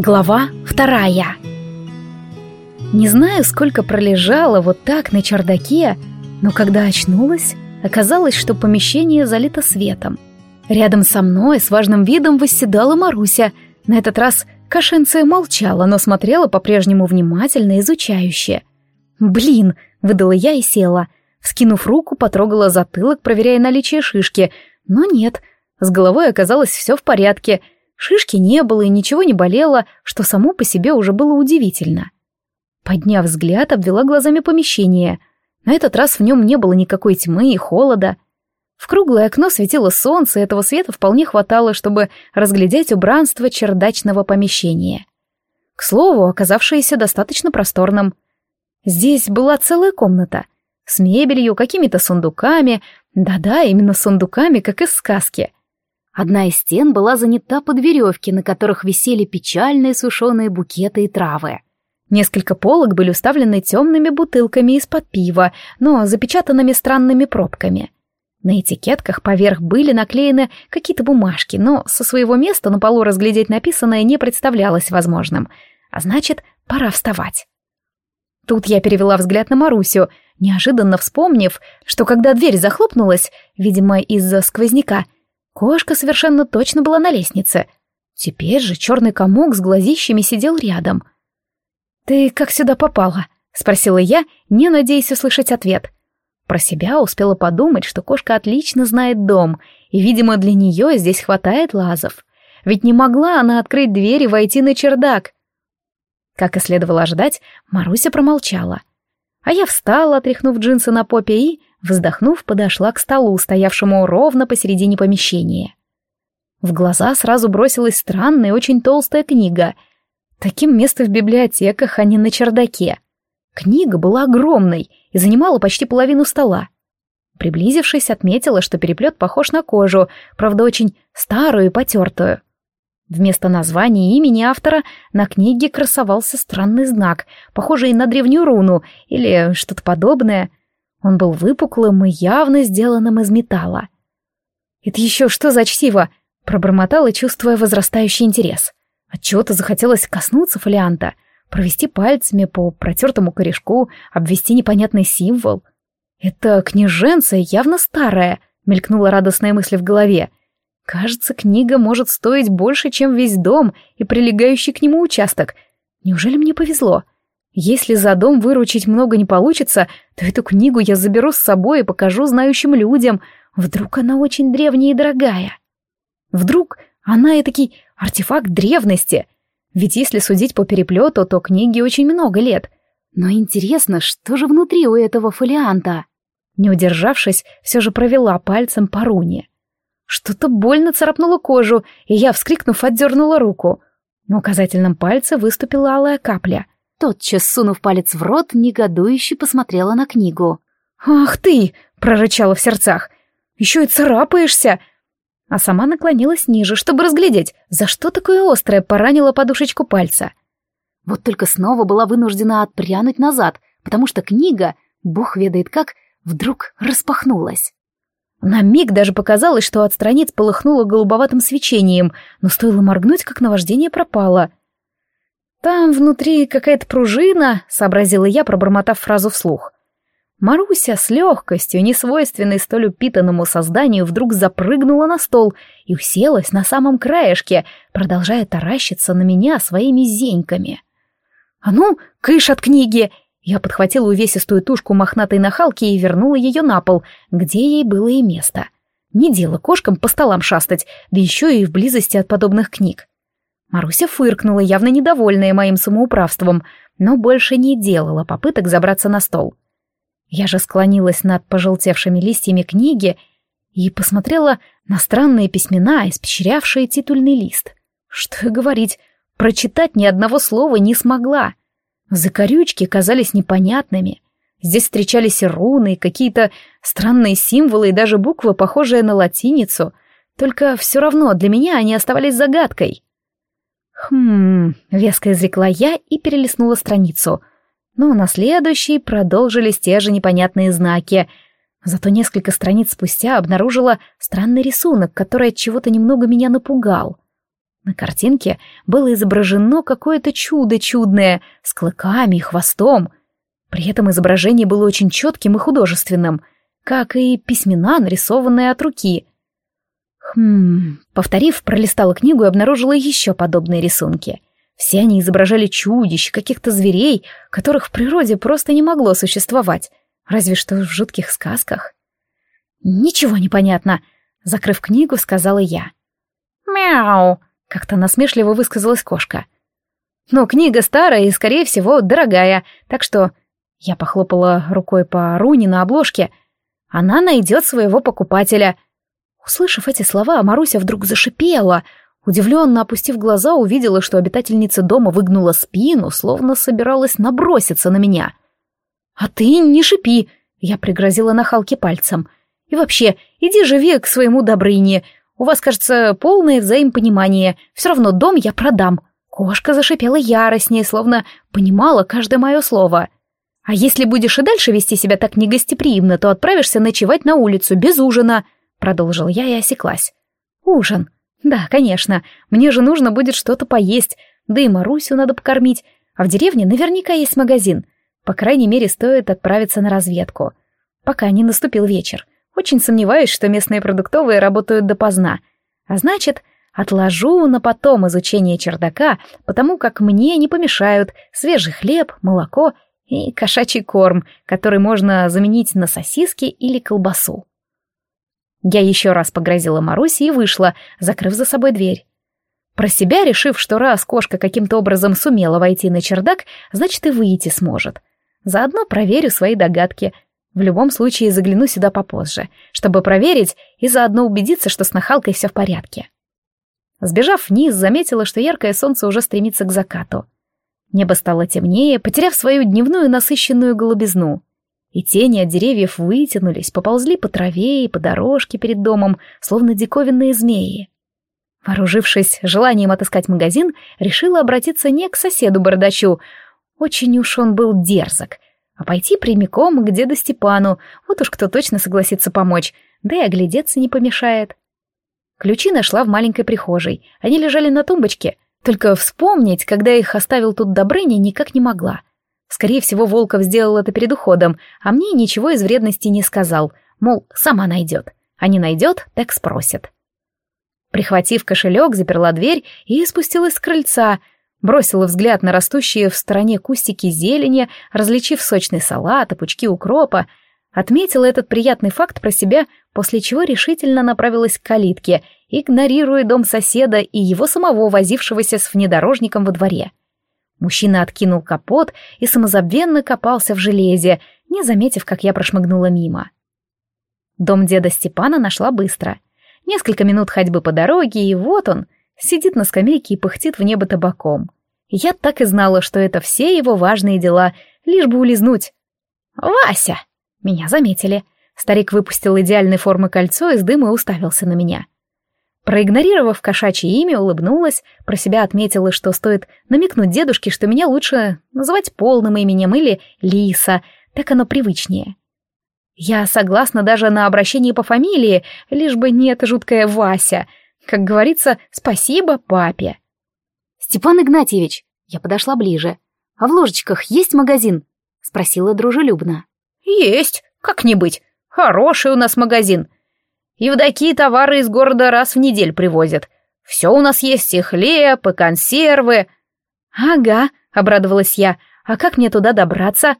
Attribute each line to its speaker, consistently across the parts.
Speaker 1: Глава вторая. Не знаю, сколько пролежала вот так на чердаке, но когда очнулась, оказалось, что помещение залито светом. Рядом со мной с важным видом восседала Маруся. На этот раз кошенция молчала, но смотрела по-прежнему внимательно, изучающе. «Блин!» — выдала я и села. Вскинув руку, потрогала затылок, проверяя наличие шишки. Но нет, с головой оказалось все в порядке — Шишки не было и ничего не болело, что само по себе уже было удивительно. Подняв взгляд, обвела глазами помещение. На этот раз в нем не было никакой тьмы и холода. В круглое окно светило солнце, и этого света вполне хватало, чтобы разглядеть убранство чердачного помещения. К слову, оказавшееся достаточно просторным. Здесь была целая комната. С мебелью, какими-то сундуками. Да-да, именно сундуками, как из сказки — Одна из стен была занята под веревки, на которых висели печальные сушеные букеты и травы. Несколько полок были уставлены темными бутылками из-под пива, но запечатанными странными пробками. На этикетках поверх были наклеены какие-то бумажки, но со своего места на полу разглядеть написанное не представлялось возможным. А значит, пора вставать. Тут я перевела взгляд на Марусю, неожиданно вспомнив, что когда дверь захлопнулась, видимо, из-за сквозняка, Кошка совершенно точно была на лестнице. Теперь же черный комок с глазищами сидел рядом. «Ты как сюда попала?» — спросила я, не надеясь услышать ответ. Про себя успела подумать, что кошка отлично знает дом, и, видимо, для нее здесь хватает лазов. Ведь не могла она открыть дверь и войти на чердак. Как и следовало ожидать, Маруся промолчала. А я встала, отряхнув джинсы на попе и Вздохнув, подошла к столу, стоявшему ровно посередине помещения. В глаза сразу бросилась странная, очень толстая книга. Таким место в библиотеках, а не на чердаке. Книга была огромной и занимала почти половину стола. Приблизившись, отметила, что переплет похож на кожу, правда, очень старую и потертую. Вместо названия и имени автора на книге красовался странный знак, похожий на древнюю руну или что-то подобное — он был выпуклым и явно сделанным из металла. «Это еще что за чтиво?» — пробормотала, чувствуя возрастающий интерес. Отчего-то захотелось коснуться фолианта, провести пальцами по протертому корешку, обвести непонятный символ. «Это княженца явно старая», — мелькнула радостная мысль в голове. «Кажется, книга может стоить больше, чем весь дом и прилегающий к нему участок. Неужели мне повезло?» Если за дом выручить много не получится, то эту книгу я заберу с собой и покажу знающим людям. Вдруг она очень древняя и дорогая. Вдруг она и таки артефакт древности. Ведь если судить по переплету, то книге очень много лет. Но интересно, что же внутри у этого фолианта? Не удержавшись, все же провела пальцем по руне. Что-то больно царапнуло кожу, и я, вскрикнув, отдернула руку. На указательном пальце выступила алая капля — Тотчас, сунув палец в рот, негодующе посмотрела на книгу. «Ах ты!» — прорычала в сердцах. «Еще и царапаешься!» А сама наклонилась ниже, чтобы разглядеть, за что такое острое поранило подушечку пальца. Вот только снова была вынуждена отпрянуть назад, потому что книга, бог ведает как, вдруг распахнулась. На миг даже показалось, что от страниц полыхнуло голубоватым свечением, но стоило моргнуть, как наваждение пропало. «Там внутри какая-то пружина», — сообразила я, пробормотав фразу вслух. Маруся с легкостью, несвойственной столь упитанному созданию, вдруг запрыгнула на стол и уселась на самом краешке, продолжая таращиться на меня своими зеньками. «А ну, кыш от книги!» Я подхватила увесистую тушку мохнатой нахалки и вернула ее на пол, где ей было и место. Не дело кошкам по столам шастать, да еще и в близости от подобных книг. Маруся фыркнула, явно недовольная моим самоуправством, но больше не делала попыток забраться на стол. Я же склонилась над пожелтевшими листьями книги и посмотрела на странные письмена, испещрявшие титульный лист. Что и говорить, прочитать ни одного слова не смогла. Закорючки казались непонятными. Здесь встречались руны, какие-то странные символы и даже буквы, похожие на латиницу. Только все равно для меня они оставались загадкой. «Хм...» — веско изрекла я и перелистнула страницу. Но на следующей продолжились те же непонятные знаки. Зато несколько страниц спустя обнаружила странный рисунок, который от чего-то немного меня напугал. На картинке было изображено какое-то чудо чудное, с клыками и хвостом. При этом изображение было очень четким и художественным, как и письмена, нарисованные от руки. Хм, повторив, пролистала книгу и обнаружила еще подобные рисунки. Все они изображали чудищ, каких-то зверей, которых в природе просто не могло существовать, разве что в жутких сказках. «Ничего не понятно», — закрыв книгу, сказала я. «Мяу», — как-то насмешливо высказалась кошка. «Но книга старая и, скорее всего, дорогая, так что...» Я похлопала рукой по руне на обложке. «Она найдет своего покупателя». Услышав эти слова, Маруся вдруг зашипела. Удивленно опустив глаза, увидела, что обитательница дома выгнула спину, словно собиралась наброситься на меня. «А ты не шипи!» — я пригрозила нахалке пальцем. «И вообще, иди живи к своему Добрыне. У вас, кажется, полное взаимопонимание. Все равно дом я продам». Кошка зашипела яростнее, словно понимала каждое мое слово. «А если будешь и дальше вести себя так негостеприимно, то отправишься ночевать на улицу без ужина», — продолжил я и осеклась. «Ужин. Да, конечно. Мне же нужно будет что-то поесть, да и Марусю надо покормить. А в деревне наверняка есть магазин. По крайней мере, стоит отправиться на разведку. Пока не наступил вечер. Очень сомневаюсь, что местные продуктовые работают допоздна. А значит, отложу на потом изучение чердака, потому как мне не помешают свежий хлеб, молоко и кошачий корм, который можно заменить на сосиски или колбасу. Я еще раз погрозила Марусе и вышла, закрыв за собой дверь. Про себя, решив, что раз кошка каким-то образом сумела войти на чердак, значит и выйти сможет. Заодно проверю свои догадки. В любом случае загляну сюда попозже, чтобы проверить и заодно убедиться, что с нахалкой все в порядке. Сбежав вниз, заметила, что яркое солнце уже стремится к закату. Небо стало темнее, потеряв свою дневную насыщенную голубизну и тени от деревьев вытянулись, поползли по траве и по дорожке перед домом, словно диковинные змеи. Вооружившись желанием отыскать магазин, решила обратиться не к соседу-бардачу, очень уж он был дерзок, а пойти прямиком к деду Степану, вот уж кто точно согласится помочь, да и оглядеться не помешает. Ключи нашла в маленькой прихожей, они лежали на тумбочке, только вспомнить, когда их оставил тут Добрыня, никак не могла. Скорее всего, Волков сделал это перед уходом, а мне ничего из вредности не сказал, мол, сама найдет. А не найдет, так спросит. Прихватив кошелек, заперла дверь и спустилась с крыльца, бросила взгляд на растущие в стороне кустики зелени, различив сочный салат и пучки укропа, отметила этот приятный факт про себя, после чего решительно направилась к калитке, игнорируя дом соседа и его самого возившегося с внедорожником во дворе. Мужчина откинул капот и самозабвенно копался в железе, не заметив, как я прошмыгнула мимо. Дом деда Степана нашла быстро. Несколько минут ходьбы по дороге, и вот он, сидит на скамейке и пыхтит в небо табаком. Я так и знала, что это все его важные дела, лишь бы улизнуть. «Вася!» Меня заметили. Старик выпустил идеальной формы кольцо из дыма и уставился на меня. — Проигнорировав кошачье имя, улыбнулась, про себя отметила, что стоит намекнуть дедушке, что меня лучше называть полным именем или Лиса, так оно привычнее. Я согласна даже на обращение по фамилии, лишь бы не эта жуткая Вася. Как говорится, спасибо папе. «Степан Игнатьевич», я подошла ближе, «а в ложечках есть магазин?» — спросила дружелюбно. «Есть, как не быть. Хороший у нас магазин. Евдокии товары из города раз в неделю привозят. Все у нас есть, и хлеб, и консервы». «Ага», — обрадовалась я, — «а как мне туда добраться?»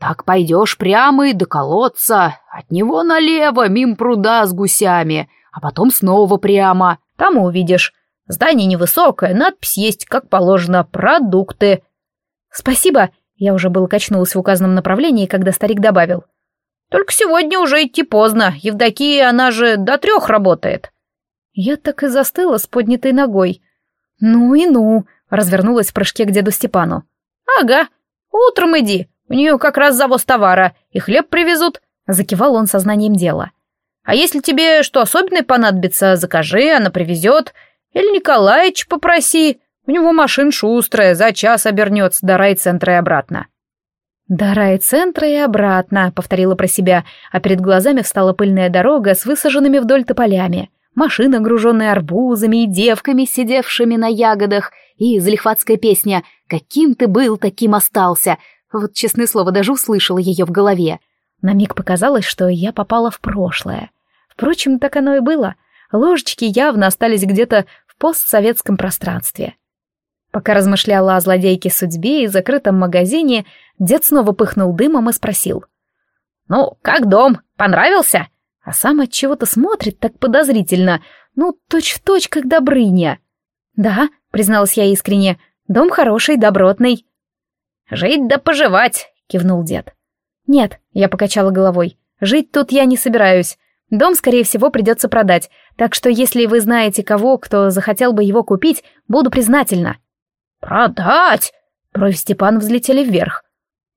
Speaker 1: «Так пойдешь прямо и до колодца, от него налево, мим пруда с гусями, а потом снова прямо, там увидишь. Здание невысокое, надпись есть, как положено, продукты». «Спасибо», — я уже был качнулась в указанном направлении, когда старик добавил. Только сегодня уже идти поздно. Евдокия, она же до трех работает. Я так и застыла с поднятой ногой. Ну и ну, развернулась в прыжке к деду Степану. Ага, утром иди. У нее как раз завоз товара, и хлеб привезут. Закивал он сознанием дела. А если тебе что особенное понадобится, закажи, она привезет. Или Николаевич попроси. У него машин шустрая, за час обернется до райцентра и обратно. «До райцентра и обратно», — повторила про себя, а перед глазами встала пыльная дорога с высаженными вдоль тополями, машина, груженная арбузами и девками, сидевшими на ягодах, и залихватская песня «Каким ты был, таким остался». Вот, честное слово, даже услышала ее в голове. На миг показалось, что я попала в прошлое. Впрочем, так оно и было. Ложечки явно остались где-то в постсоветском пространстве. Пока размышляла о злодейке судьбе и закрытом магазине, дед снова пыхнул дымом и спросил. «Ну, как дом? Понравился?» А сам от чего-то смотрит так подозрительно, ну, точь-в-точь, точь, как Добрыня. «Да», — призналась я искренне, — «дом хороший, добротный». «Жить да поживать», — кивнул дед. «Нет», — я покачала головой, — «жить тут я не собираюсь. Дом, скорее всего, придется продать, так что если вы знаете кого, кто захотел бы его купить, буду признательна». «Продать?» Брови Степана взлетели вверх.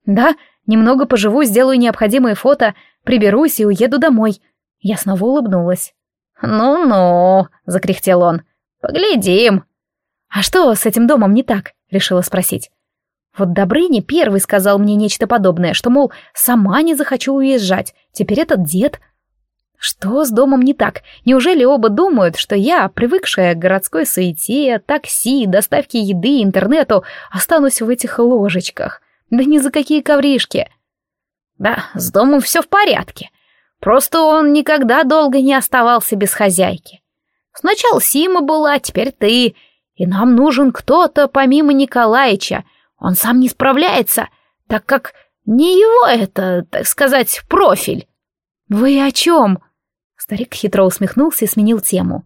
Speaker 1: «Да, немного поживу, сделаю необходимые фото, приберусь и уеду домой». Я снова улыбнулась. «Ну-ну», — закряхтел он, — «поглядим». «А что с этим домом не так?» — решила спросить. Вот Добрыня первый сказал мне нечто подобное, что, мол, сама не захочу уезжать, теперь этот дед что с домом не так? Неужели оба думают, что я, привыкшая к городской суете, такси, доставке еды, интернету, останусь в этих ложечках? Да ни за какие ковришки. Да, с домом все в порядке. Просто он никогда долго не оставался без хозяйки. Сначала Сима была, теперь ты. И нам нужен кто-то помимо Николаича. Он сам не справляется, так как не его это, так сказать, профиль. «Вы о чем?» Старик хитро усмехнулся и сменил тему.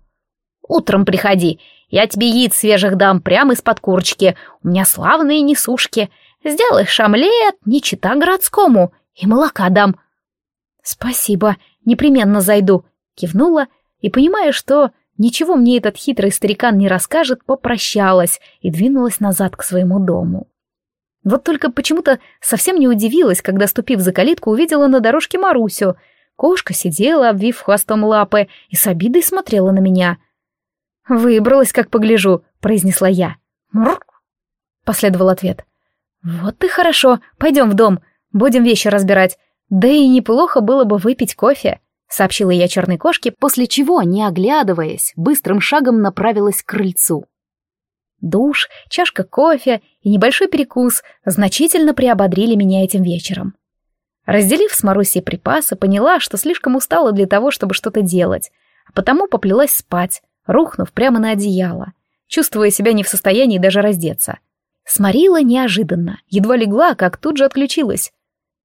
Speaker 1: «Утром приходи, я тебе яиц свежих дам прямо из-под курочки, у меня славные несушки. Сделаешь омлет, не чита городскому, и молока дам». «Спасибо, непременно зайду», — кивнула, и, понимая, что ничего мне этот хитрый старикан не расскажет, попрощалась и двинулась назад к своему дому. Вот только почему-то совсем не удивилась, когда, ступив за калитку, увидела на дорожке Марусю — Кошка сидела, обвив хвостом лапы, и с обидой смотрела на меня. «Выбралась, как погляжу», — произнесла я. «Мррр!» — последовал ответ. «Вот и хорошо, пойдем в дом, будем вещи разбирать. Да и неплохо было бы выпить кофе», — сообщила я черной кошке, после чего, не оглядываясь, быстрым шагом направилась к крыльцу. Душ, чашка кофе и небольшой перекус значительно приободрили меня этим вечером. Разделив с Марусей припасы, поняла, что слишком устала для того, чтобы что-то делать, а потому поплелась спать, рухнув прямо на одеяло, чувствуя себя не в состоянии даже раздеться. Сморила неожиданно, едва легла, как тут же отключилась.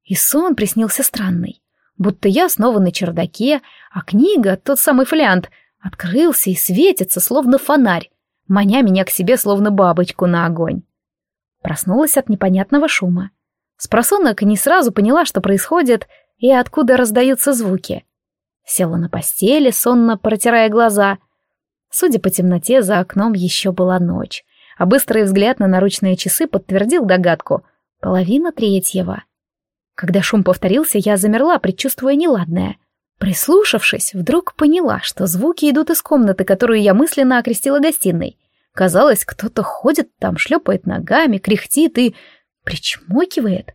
Speaker 1: И сон приснился странный, будто я снова на чердаке, а книга, тот самый флянт, открылся и светится, словно фонарь, маня меня к себе, словно бабочку на огонь. Проснулась от непонятного шума. Спросонок не сразу поняла, что происходит и откуда раздаются звуки. Села на постели, сонно протирая глаза. Судя по темноте, за окном еще была ночь, а быстрый взгляд на наручные часы подтвердил догадку — половина третьего. Когда шум повторился, я замерла, предчувствуя неладное. Прислушавшись, вдруг поняла, что звуки идут из комнаты, которую я мысленно окрестила гостиной. Казалось, кто-то ходит там, шлепает ногами, кряхтит и Причмокивает?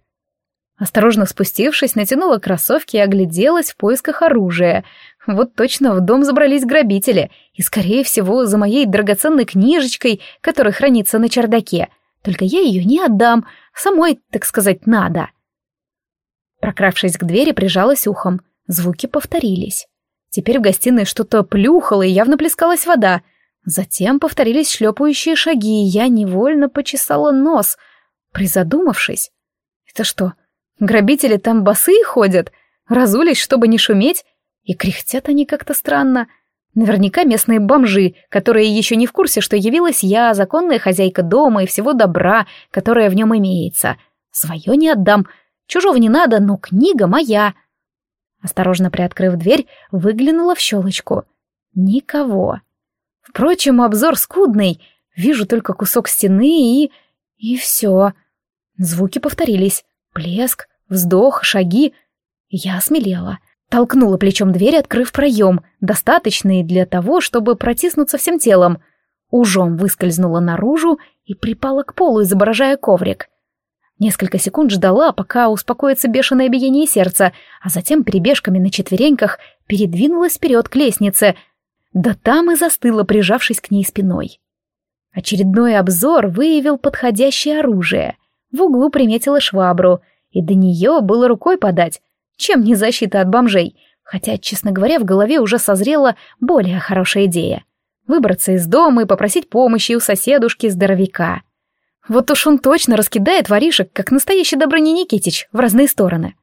Speaker 1: Осторожно спустившись, натянула кроссовки и огляделась в поисках оружия. Вот точно в дом забрались грабители, и, скорее всего, за моей драгоценной книжечкой, которая хранится на чердаке. Только я ее не отдам, самой, так сказать, надо. Прокравшись к двери, прижалась ухом. Звуки повторились. Теперь в гостиной что-то плюхало и явно плескалась вода. Затем повторились шлепающие шаги, и я невольно почесала нос — Призадумавшись, это что, грабители там босые ходят, разулись, чтобы не шуметь, и кряхтят они как-то странно. Наверняка местные бомжи, которые еще не в курсе, что явилась я, законная хозяйка дома и всего добра, которое в нем имеется. Свое не отдам, чужого не надо, но книга моя. Осторожно приоткрыв дверь, выглянула в щелочку. Никого. Впрочем, обзор скудный, вижу только кусок стены и... и все. Звуки повторились. Плеск, вздох, шаги. Я осмелела. Толкнула плечом дверь, открыв проем, достаточный для того, чтобы протиснуться всем телом. Ужом выскользнула наружу и припала к полу, изображая коврик. Несколько секунд ждала, пока успокоится бешеное биение сердца, а затем перебежками на четвереньках передвинулась вперед к лестнице. Да там и застыла, прижавшись к ней спиной. Очередной обзор выявил подходящее оружие. В углу приметила швабру, и до нее было рукой подать. Чем не защита от бомжей? Хотя, честно говоря, в голове уже созрела более хорошая идея. Выбраться из дома и попросить помощи у соседушки-здоровяка. Вот уж он точно раскидает воришек, как настоящий Добрыня Никитич, в разные стороны.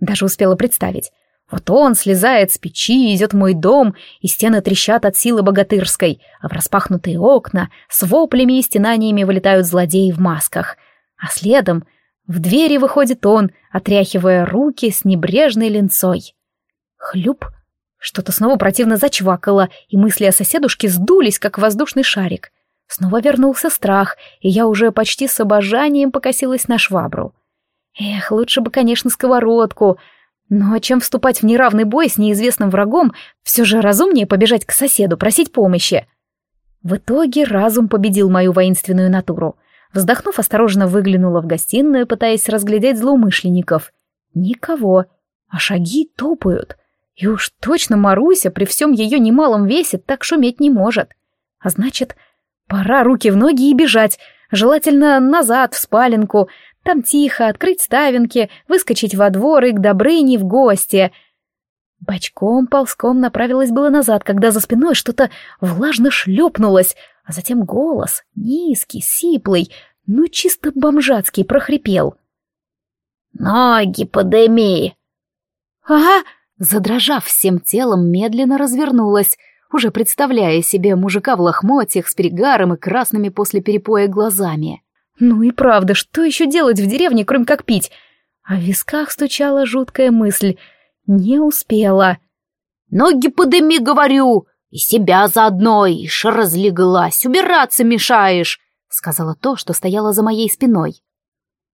Speaker 1: Даже успела представить. Вот он слезает с печи, идет в мой дом, и стены трещат от силы богатырской, а в распахнутые окна с воплями и стенаниями вылетают злодеи в масках. А следом в двери выходит он, отряхивая руки с небрежной линцой. Хлюп! Что-то снова противно зачвакало, и мысли о соседушке сдулись, как воздушный шарик. Снова вернулся страх, и я уже почти с обожанием покосилась на швабру. Эх, лучше бы, конечно, сковородку. Но чем вступать в неравный бой с неизвестным врагом, все же разумнее побежать к соседу, просить помощи. В итоге разум победил мою воинственную натуру. Вздохнув, осторожно выглянула в гостиную, пытаясь разглядеть злоумышленников. Никого, а шаги топают. И уж точно Маруся при всем ее немалом весе так шуметь не может. А значит, пора руки в ноги и бежать, желательно назад, в спаленку, там тихо, открыть ставинки, выскочить во двор и к Добрыне в гости. Бочком-ползком направилась было назад, когда за спиной что-то влажно шлепнулось, а затем голос, низкий, сиплый, ну чисто бомжатский, прохрипел. «Ноги подыми!» «Ага!» Задрожав всем телом, медленно развернулась, уже представляя себе мужика в лохмотьях с перегаром и красными после перепоя глазами. Ну и правда, что еще делать в деревне, кроме как пить? А в висках стучала жуткая мысль. Не успела. «Ноги подыми, говорю! И себя заодно, ишь разлеглась, убираться мешаешь!» Сказала то, что стояло за моей спиной.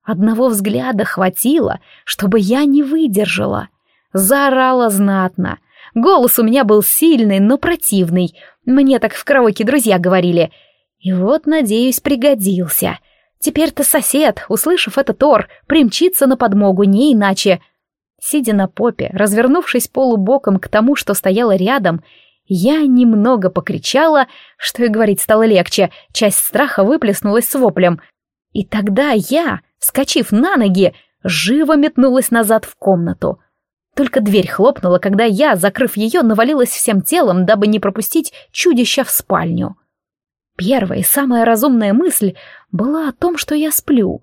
Speaker 1: Одного взгляда хватило, чтобы я не выдержала. Заорала знатно. Голос у меня был сильный, но противный. Мне так в караоке друзья говорили. И вот, надеюсь, пригодился — Теперь-то сосед, услышав это Тор, примчится на подмогу, не иначе. Сидя на попе, развернувшись полубоком к тому, что стояло рядом, я немного покричала, что и говорить стало легче, часть страха выплеснулась с воплем. И тогда я, вскочив на ноги, живо метнулась назад в комнату. Только дверь хлопнула, когда я, закрыв ее, навалилась всем телом, дабы не пропустить чудища в спальню. Первая и самая разумная мысль была о том, что я сплю.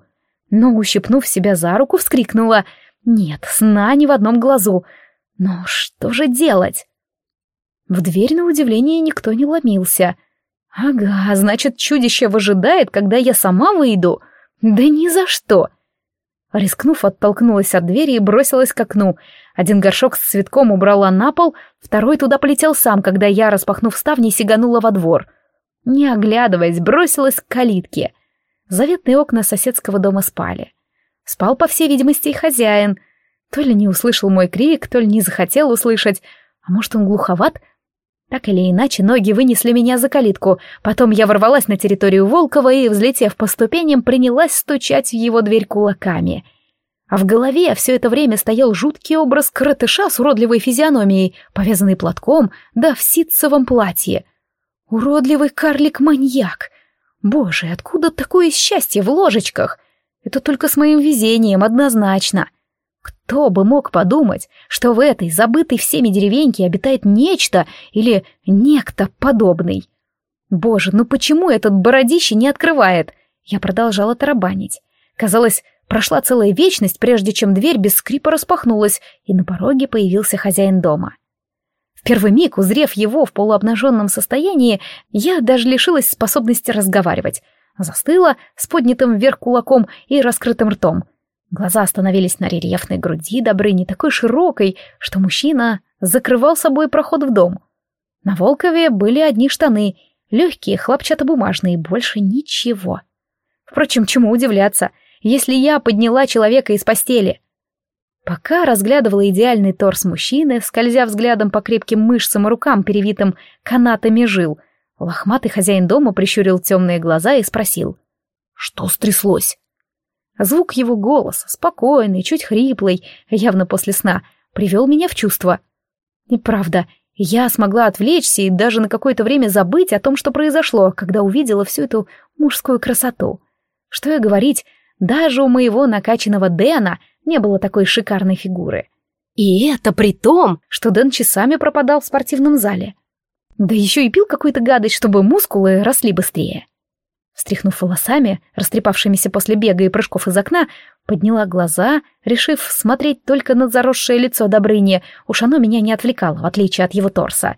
Speaker 1: Но, ущипнув себя за руку, вскрикнула «Нет, сна ни в одном глазу. Но что же делать?» В дверь, на удивление, никто не ломился. «Ага, значит, чудище выжидает, когда я сама выйду? Да ни за что!» Рискнув, оттолкнулась от двери и бросилась к окну. Один горшок с цветком убрала на пол, второй туда полетел сам, когда я, распахнув ставни, сиганула во двор — не оглядываясь, бросилась к калитке. Заветные окна соседского дома спали. Спал, по всей видимости, и хозяин. То ли не услышал мой крик, то ли не захотел услышать. А может, он глуховат? Так или иначе, ноги вынесли меня за калитку. Потом я ворвалась на территорию Волкова и, взлетев по ступеням, принялась стучать в его дверь кулаками. А в голове все это время стоял жуткий образ коротыша с уродливой физиономией, повязанный платком, да в ситцевом платье — Уродливый карлик-маньяк. Боже, откуда такое счастье в ложечках? Это только с моим везением, однозначно. Кто бы мог подумать, что в этой забытой всеми деревеньке обитает нечто или некто подобный? Боже, ну почему этот бородище не открывает? Я продолжала тарабанить. Казалось, прошла целая вечность, прежде чем дверь без скрипа распахнулась, и на пороге появился хозяин дома. В первый миг, узрев его в полуобнаженном состоянии, я даже лишилась способности разговаривать. Застыла с поднятым вверх кулаком и раскрытым ртом. Глаза остановились на рельефной груди Добрыни, такой широкой, что мужчина закрывал собой проход в дом. На Волкове были одни штаны, легкие, хлопчатобумажные, больше ничего. Впрочем, чему удивляться, если я подняла человека из постели — Пока разглядывала идеальный торс мужчины, скользя взглядом по крепким мышцам и рукам, перевитым канатами жил, лохматый хозяин дома прищурил темные глаза и спросил. «Что стряслось?» Звук его голоса, спокойный, чуть хриплый, явно после сна, привел меня в чувство. И правда, Я смогла отвлечься и даже на какое-то время забыть о том, что произошло, когда увидела всю эту мужскую красоту. Что и говорить, даже у моего накачанного Дэна не было такой шикарной фигуры. И это при том, что Дэн часами пропадал в спортивном зале. Да еще и пил какую-то гадость, чтобы мускулы росли быстрее. Встряхнув волосами, растрепавшимися после бега и прыжков из окна, подняла глаза, решив смотреть только на заросшее лицо Добрыни. Уж оно меня не отвлекало, в отличие от его торса.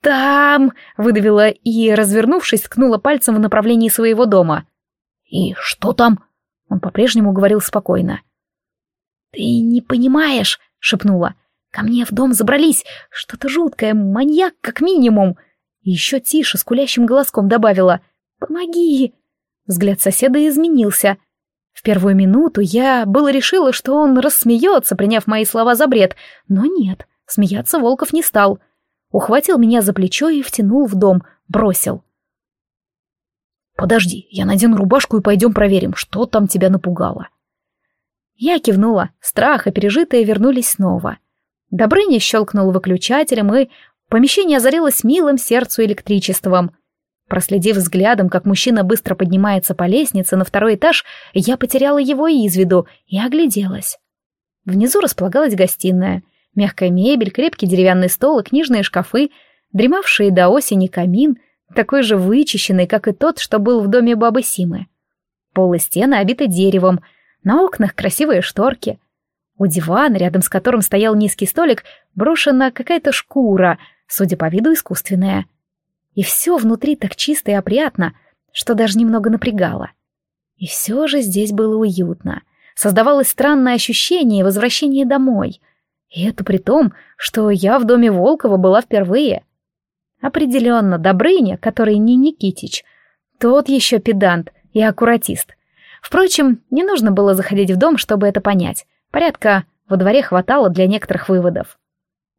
Speaker 1: «Там!» — выдавила и, развернувшись, ткнула пальцем в направлении своего дома. «И что там?» — он по-прежнему говорил спокойно. «Ты не понимаешь!» — шепнула. «Ко мне в дом забрались! Что-то жуткое, маньяк как минимум!» И еще тише, скулящим голоском добавила — «Помоги!» Взгляд соседа изменился. В первую минуту я было решила, что он рассмеется, приняв мои слова за бред, но нет, смеяться Волков не стал. Ухватил меня за плечо и втянул в дом, бросил. «Подожди, я надену рубашку и пойдем проверим, что там тебя напугало». Я кивнула, страх и пережитые вернулись снова. Добрыня щелкнул выключателем, и помещение озарилось милым сердцу электричеством — Проследив взглядом, как мужчина быстро поднимается по лестнице на второй этаж, я потеряла его из виду и огляделась. Внизу располагалась гостиная. Мягкая мебель, крепкий деревянный стол и книжные шкафы, дремавшие до осени камин, такой же вычищенный, как и тот, что был в доме бабы Симы. Пол и стены обиты деревом, на окнах красивые шторки. У дивана, рядом с которым стоял низкий столик, брошена какая-то шкура, судя по виду искусственная — и все внутри так чисто и опрятно, что даже немного напрягало. И все же здесь было уютно. Создавалось странное ощущение возвращения домой. И это при том, что я в доме Волкова была впервые. Определенно, Добрыня, который не Никитич, тот еще педант и аккуратист. Впрочем, не нужно было заходить в дом, чтобы это понять. Порядка во дворе хватало для некоторых выводов.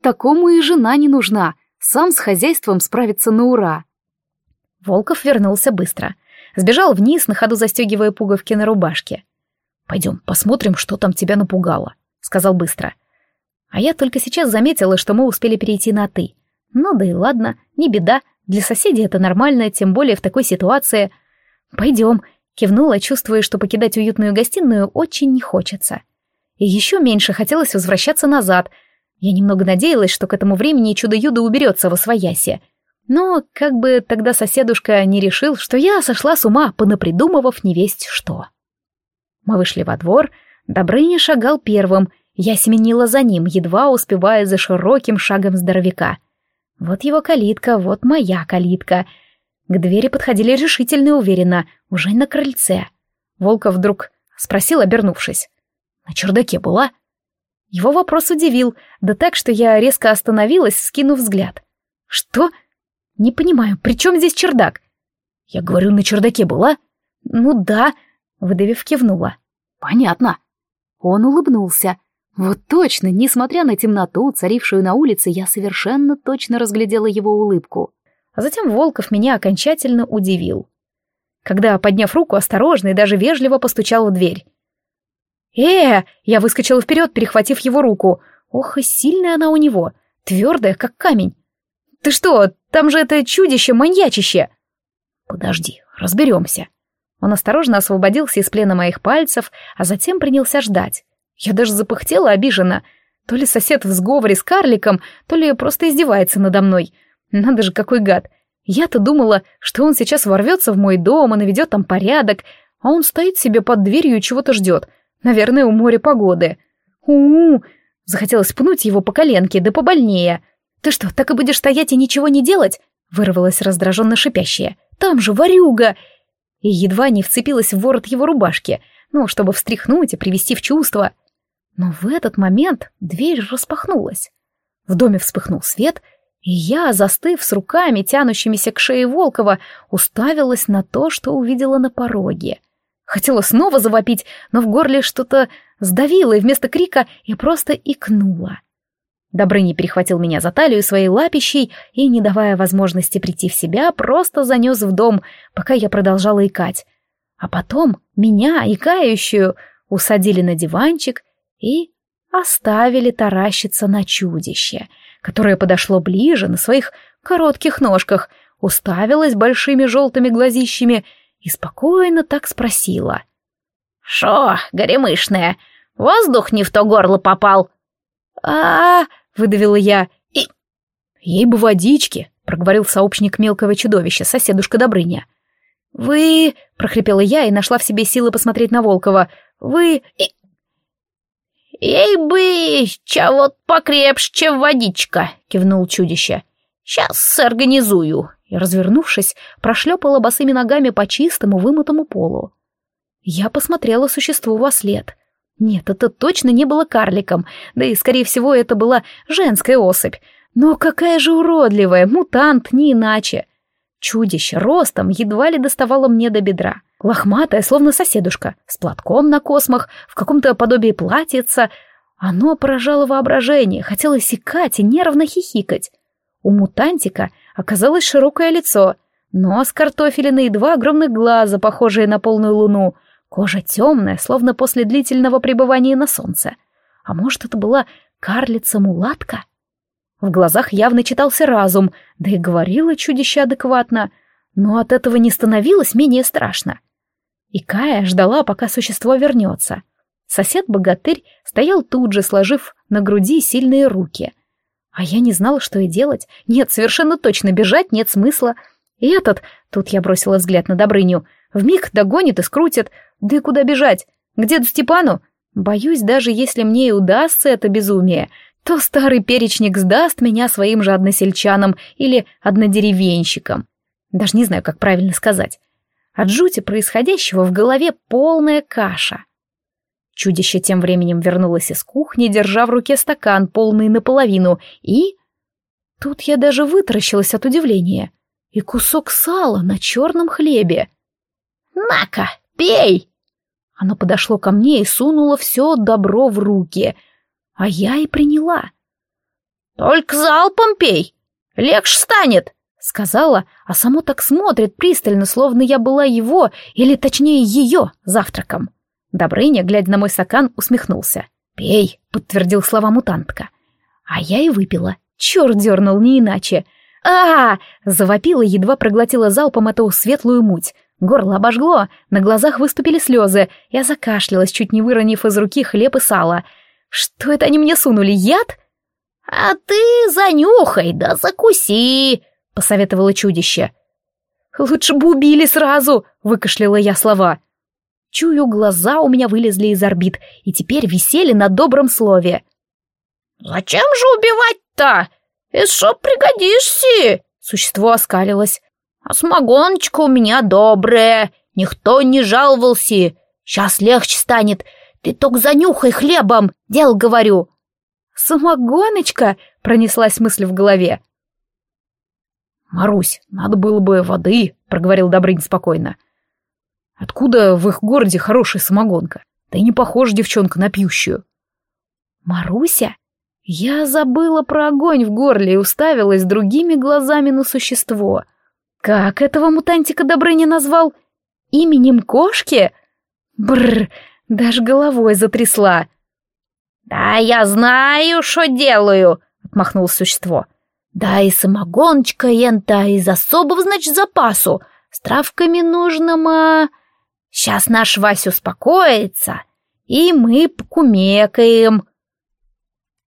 Speaker 1: Такому и жена не нужна — сам с хозяйством справится на ура. Волков вернулся быстро. Сбежал вниз, на ходу застегивая пуговки на рубашке. «Пойдем, посмотрим, что там тебя напугало», — сказал быстро. А я только сейчас заметила, что мы успели перейти на «ты». Ну да и ладно, не беда, для соседей это нормально, тем более в такой ситуации. «Пойдем», — кивнула, чувствуя, что покидать уютную гостиную очень не хочется. И еще меньше хотелось возвращаться назад — я немного надеялась, что к этому времени чудо-юдо уберется во своясе. Но как бы тогда соседушка не решил, что я сошла с ума, понапридумывав невесть что. Мы вышли во двор, Добрыня шагал первым, я семенила за ним, едва успевая за широким шагом здоровяка. Вот его калитка, вот моя калитка. К двери подходили решительно и уверенно, уже на крыльце. Волков вдруг спросил, обернувшись. «На чердаке была?» Его вопрос удивил, да так, что я резко остановилась, скинув взгляд. «Что? Не понимаю, при чем здесь чердак?» «Я говорю, на чердаке была?» «Ну да», — выдавив кивнула. «Понятно». Он улыбнулся. Вот точно, несмотря на темноту, царившую на улице, я совершенно точно разглядела его улыбку. А затем Волков меня окончательно удивил. Когда, подняв руку, осторожно и даже вежливо постучал в дверь. «Э!» Я выскочила вперед, перехватив его руку. Ох, и сильная она у него, твердая, как камень. «Ты что, там же это чудище-маньячище!» «Подожди, разберемся». Он осторожно освободился из плена моих пальцев, а затем принялся ждать. Я даже запыхтела обиженно. То ли сосед в сговоре с карликом, то ли просто издевается надо мной. Надо же, какой гад. Я-то думала, что он сейчас ворвется в мой дом и наведет там порядок, а он стоит себе под дверью и чего-то ждет. Наверное, у моря погоды. У-у-у! Захотелось пнуть его по коленке, да побольнее. Ты что, так и будешь стоять и ничего не делать? Вырвалась раздраженно шипящая. Там же ворюга! И едва не вцепилась в ворот его рубашки, ну, чтобы встряхнуть и привести в чувство. Но в этот момент дверь распахнулась. В доме вспыхнул свет, и я, застыв с руками, тянущимися к шее Волкова, уставилась на то, что увидела на пороге. Хотела снова завопить, но в горле что-то сдавило, и вместо крика я просто икнула. Добрыня перехватил меня за талию своей лапищей и, не давая возможности прийти в себя, просто занес в дом, пока я продолжала икать. А потом меня, икающую, усадили на диванчик и оставили таращиться на чудище, которое подошло ближе на своих коротких ножках, уставилась большими желтыми глазищами и спокойно так спросила.
Speaker 2: «Шо, горемышная, воздух не в то горло попал?»
Speaker 1: а, -а, -а выдавила я. «И... ей бы водички», — проговорил сообщник мелкого чудовища, соседушка Добрыня. «Вы...» — прохрипела я и нашла в себе силы посмотреть на Волкова. «Вы...» и...
Speaker 2: «Ей бы чего покрепше, чем водичка», — кивнул чудище. «Сейчас организую».
Speaker 1: И, развернувшись, прошлепала босыми ногами по чистому вымытому полу. Я посмотрела существу во след. Нет, это точно не было карликом, да и, скорее всего, это была женская особь. Но какая же уродливая, мутант, не иначе. Чудище ростом едва ли доставало мне до бедра. Лохматое, словно соседушка, с платком на космах, в каком-то подобии платьица. Оно поражало воображение, хотелось икать и нервно хихикать. У мутантика оказалось широкое лицо, нос картофелины и два огромных глаза, похожие на полную луну, кожа темная, словно после длительного пребывания на солнце. А может, это была карлица-мулатка? В глазах явно читался разум, да и говорило чудище адекватно, но от этого не становилось менее страшно. И Кая ждала, пока существо вернется. Сосед-богатырь стоял тут же, сложив на груди сильные руки. А я не знала, что и делать. Нет, совершенно точно, бежать нет смысла. И этот, тут я бросила взгляд на Добрыню, вмиг догонит и скрутит. Да и куда бежать? К деду Степану? Боюсь, даже если мне и удастся это безумие, то старый перечник сдаст меня своим же односельчанам или однодеревенщикам. Даже не знаю, как правильно сказать. От жути происходящего в голове полная каша. Чудище тем временем вернулось из кухни, держа в руке стакан, полный наполовину, и... Тут я даже вытаращилась от удивления. И кусок сала на черном хлебе.
Speaker 2: «На-ка, пей!»
Speaker 1: Оно подошло ко мне и сунуло все добро в руки, а я и приняла.
Speaker 2: «Только залпом пей, легче станет!»
Speaker 1: сказала, а само так смотрит пристально, словно я была его, или точнее ее, завтраком. Добрыня, глядя на мой стакан, усмехнулся. «Пей», — подтвердил слова мутантка. А я и выпила. Черт дернул, не иначе. а, -а, -а завопила, едва проглотила залпом эту светлую муть. Горло обожгло, на глазах выступили слезы. Я закашлялась, чуть не выронив из руки хлеб и сало. «Что это они мне сунули, яд?»
Speaker 2: «А ты занюхай да закуси», — посоветовало чудище.
Speaker 1: «Лучше бы убили сразу!» — выкашляла я слова. Чую, глаза у меня вылезли из орбит и теперь висели на добром слове.
Speaker 2: «Зачем же убивать-то? И шо пригодишься?» Существо оскалилось. «А самогоночка у меня добрая, никто не жаловался. Сейчас легче станет, ты только занюхай хлебом, дел говорю».
Speaker 1: «Самогоночка?» — пронеслась мысль в голове.
Speaker 3: «Марусь, надо было бы воды», — проговорил Добрынь спокойно. «Откуда в их городе хорошая самогонка? Ты не похожа, девчонка, на пьющую».
Speaker 1: «Маруся?» Я забыла про огонь в горле и уставилась другими глазами на существо. Как этого мутантика Добрыня назвал? Именем кошки? Бррр, даже головой затрясла.
Speaker 2: «Да я знаю, что делаю», — отмахнулось существо. Да и самогоночка ента из особого, значит, запасу. С травками нужно, ма... Сейчас наш Вася успокоится, и мы покумекаем.